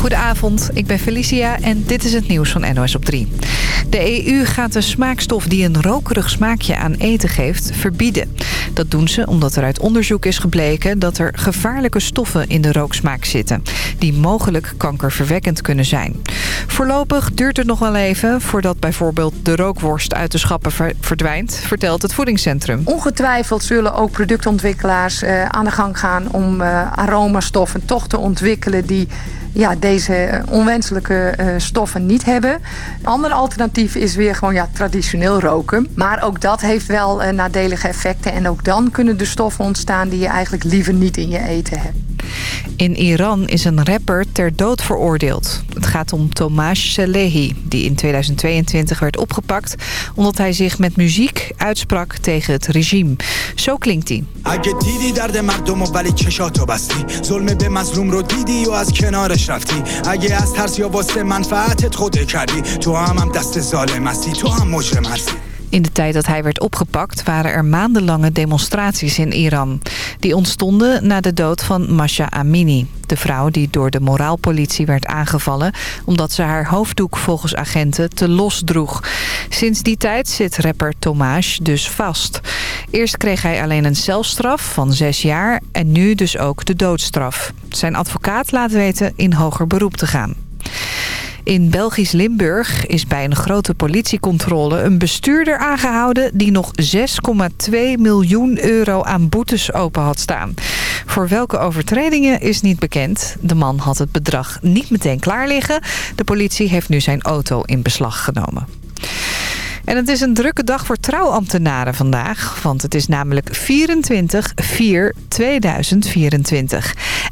Goedenavond, ik ben Felicia en dit is het nieuws van NOS op 3. De EU gaat de smaakstof die een rokerig smaakje aan eten geeft verbieden. Dat doen ze omdat er uit onderzoek is gebleken dat er gevaarlijke stoffen in de rooksmaak zitten. Die mogelijk kankerverwekkend kunnen zijn. Voorlopig duurt het nog wel even voordat bijvoorbeeld de rookworst uit de schappen verdwijnt, vertelt het voedingscentrum. Ongetwijfeld zullen ook productontwikkelaars uh, aan de gang gaan om uh, aromastoffen toch te ontwikkelen die ja, deze onwenselijke uh, stoffen niet hebben. Een ander alternatief is weer gewoon ja, traditioneel roken. Maar ook dat heeft wel uh, nadelige effecten. En ook dan kunnen er stoffen ontstaan die je eigenlijk liever niet in je eten hebt. In Iran is een rapper ter dood veroordeeld. Het gaat om Tomasz Salehi, die in 2022 werd opgepakt... omdat hij zich met muziek uitsprak tegen het regime. Zo klinkt hij. دنبالش رفتی؟ اگه از ترس یا واسه منفعتت خوده کردی تو هم هم دست ظالم هستی. تو هم مجرم هستی. In de tijd dat hij werd opgepakt waren er maandenlange demonstraties in Iran. Die ontstonden na de dood van Masha Amini. De vrouw die door de moraalpolitie werd aangevallen... omdat ze haar hoofddoek volgens agenten te los droeg. Sinds die tijd zit rapper Tomasz dus vast. Eerst kreeg hij alleen een celstraf van zes jaar... en nu dus ook de doodstraf. Zijn advocaat laat weten in hoger beroep te gaan. In Belgisch Limburg is bij een grote politiecontrole een bestuurder aangehouden... die nog 6,2 miljoen euro aan boetes open had staan. Voor welke overtredingen is niet bekend. De man had het bedrag niet meteen klaar liggen. De politie heeft nu zijn auto in beslag genomen. En het is een drukke dag voor trouwambtenaren vandaag. Want het is namelijk 24-4-2024.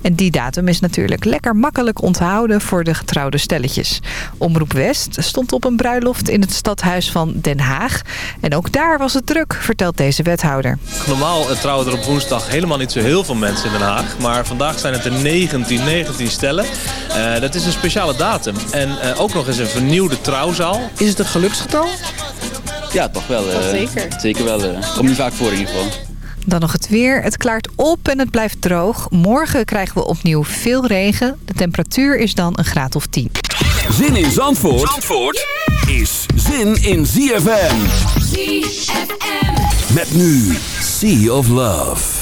En die datum is natuurlijk lekker makkelijk onthouden voor de getrouwde stelletjes. Omroep West stond op een bruiloft in het stadhuis van Den Haag. En ook daar was het druk, vertelt deze wethouder. Normaal trouwen er op woensdag helemaal niet zo heel veel mensen in Den Haag. Maar vandaag zijn het er 19, 19 stellen. Uh, dat is een speciale datum. En uh, ook nog eens een vernieuwde trouwzaal. Is het een geluksgetal? Ja, toch wel. Uh, zeker. Zeker wel. Uh, komt niet vaak voor in ieder geval. Dan nog het weer. Het klaart op en het blijft droog. Morgen krijgen we opnieuw veel regen. De temperatuur is dan een graad of 10. Zin in Zandvoort, Zandvoort is zin in ZFM. ZFM. Met nu Sea of Love.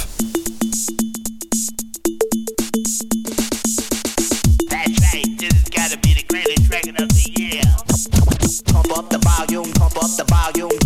Volume,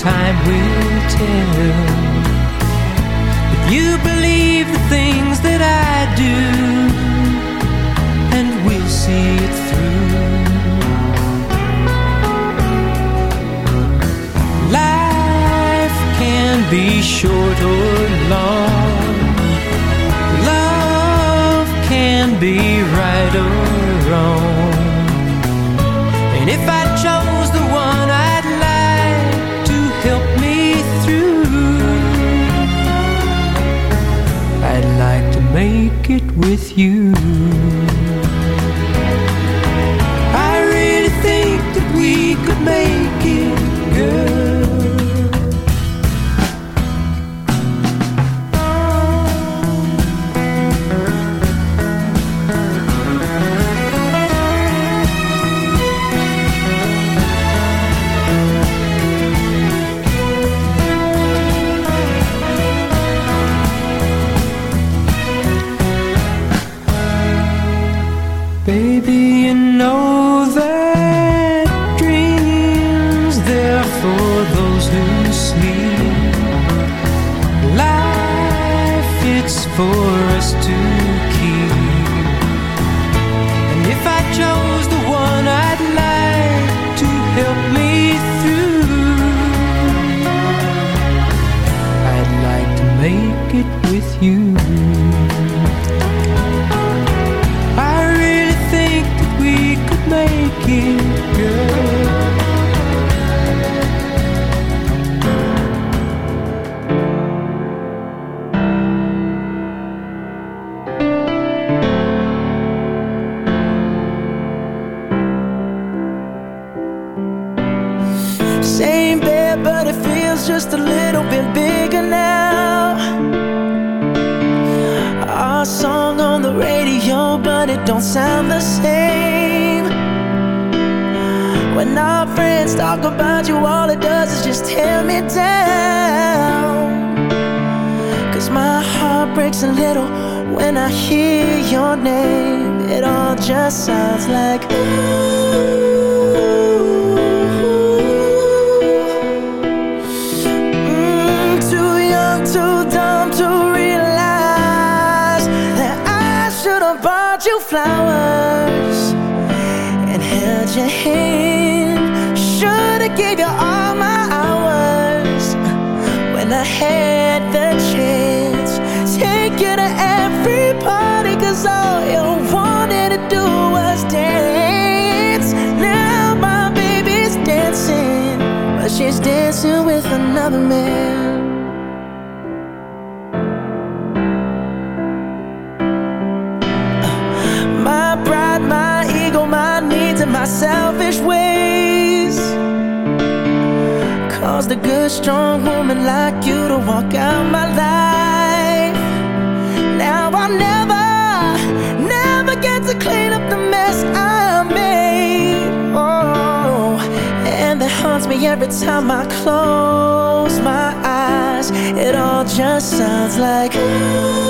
time will tell. If you believe the things that I do, and we'll see it through. Life can be short or long, love can be right or wrong. And if I chose it with you. just sounds like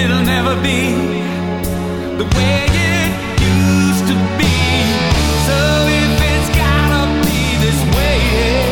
It'll never be the way it used to be. So if it's gotta be this way,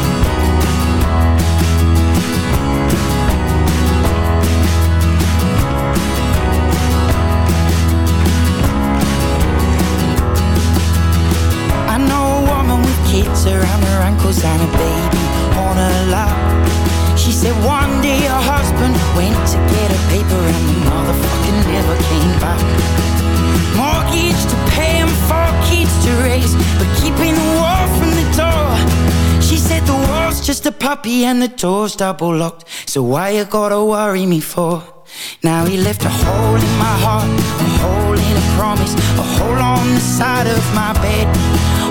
Kids around her ankles and a baby on her lap. She said one day her husband went to get a paper and the motherfucker never came back. Mortgage to pay and four kids to raise, but keeping the wall from the door. She said the wall's just a puppy and the door's double locked. So why you gotta worry me for? Now he left a hole in my heart, a hole in a promise, a hole on the side of my bed.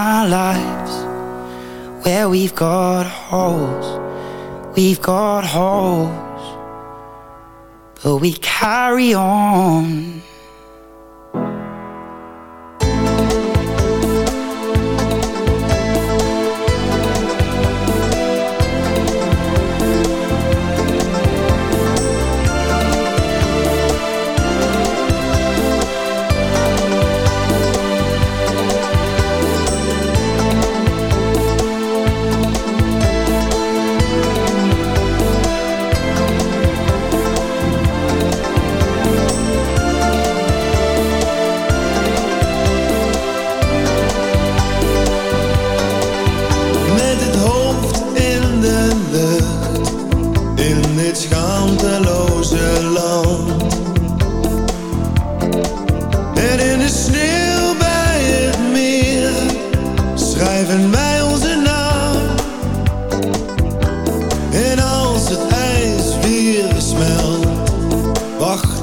our lives. Where we've got holes, we've got holes, but we carry on.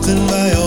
Wachten wij op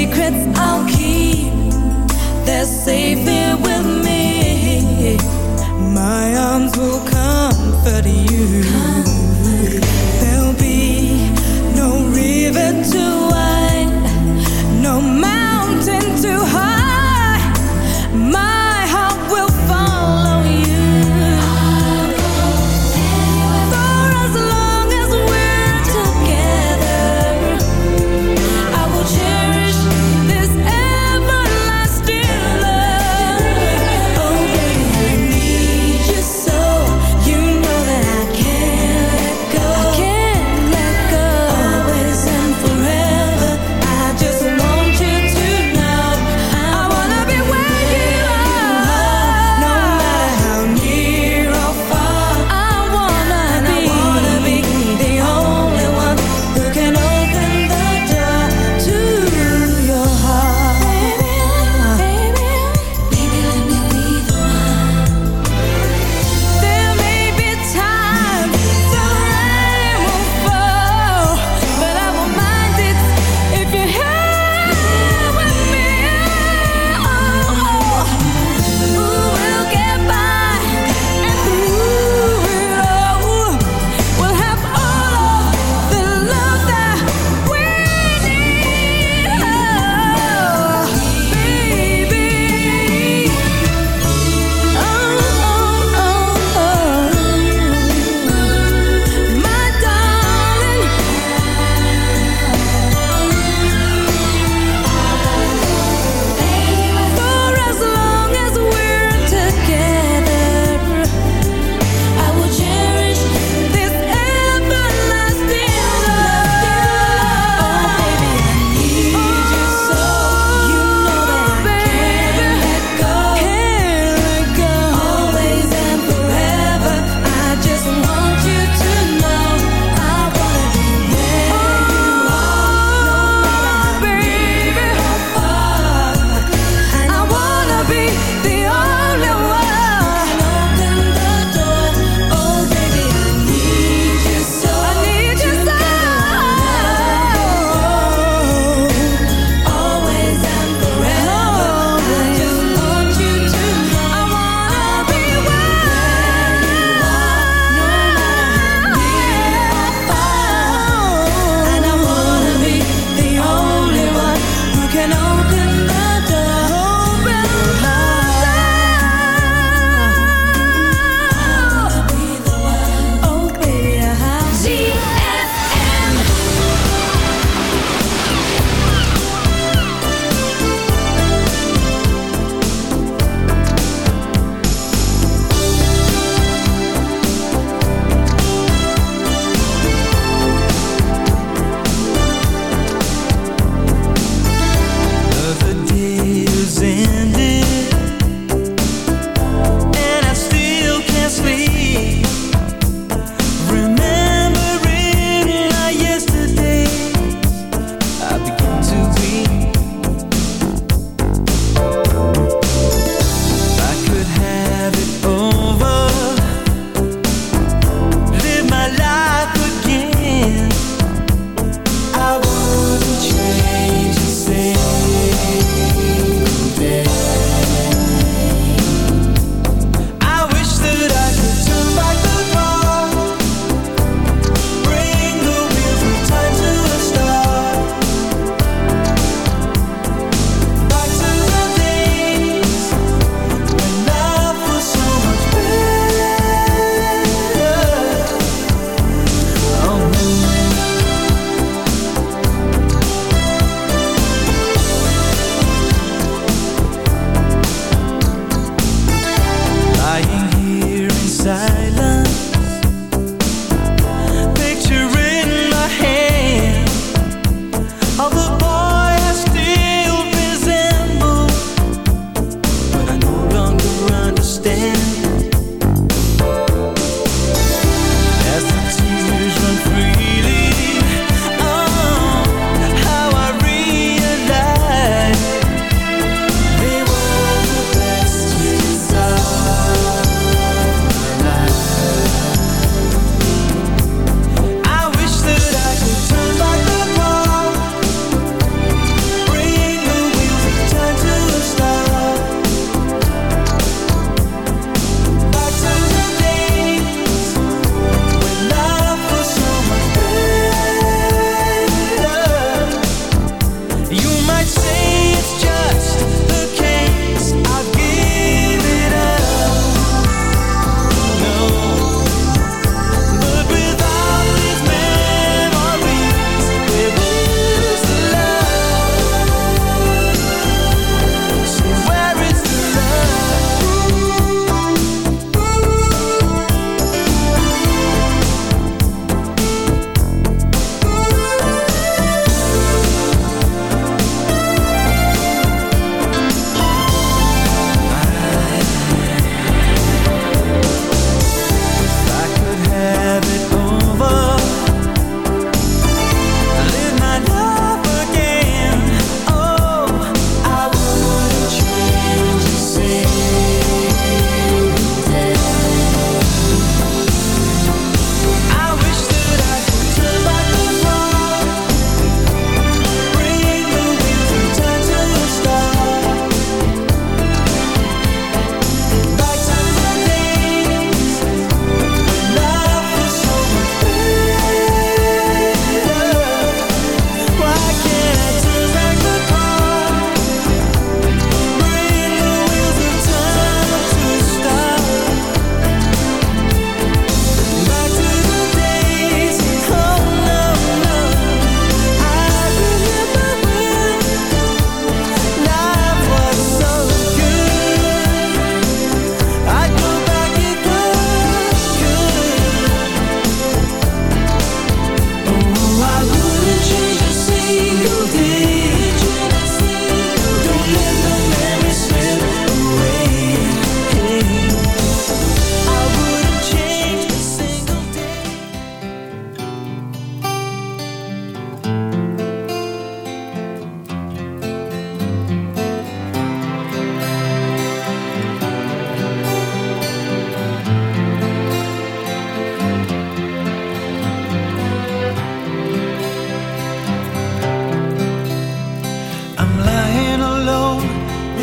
secrets I'll keep. They're safe here with me. My arms will comfort you.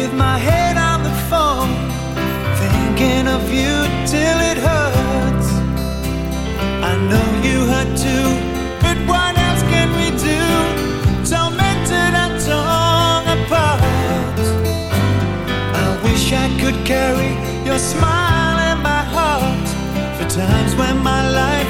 with my head on the phone, thinking of you till it hurts. I know you hurt too, but what else can we do? Tormented and torn apart. I wish I could carry your smile in my heart for times when my life.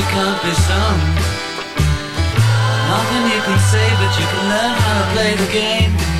the cup sung Nothing you can say but you can learn how to play the game.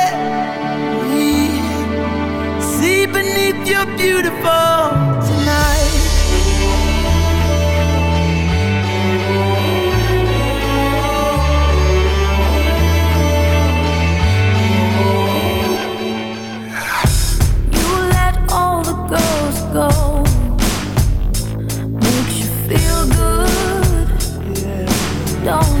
you're beautiful tonight. You let all the girls go. Makes you feel good. Don't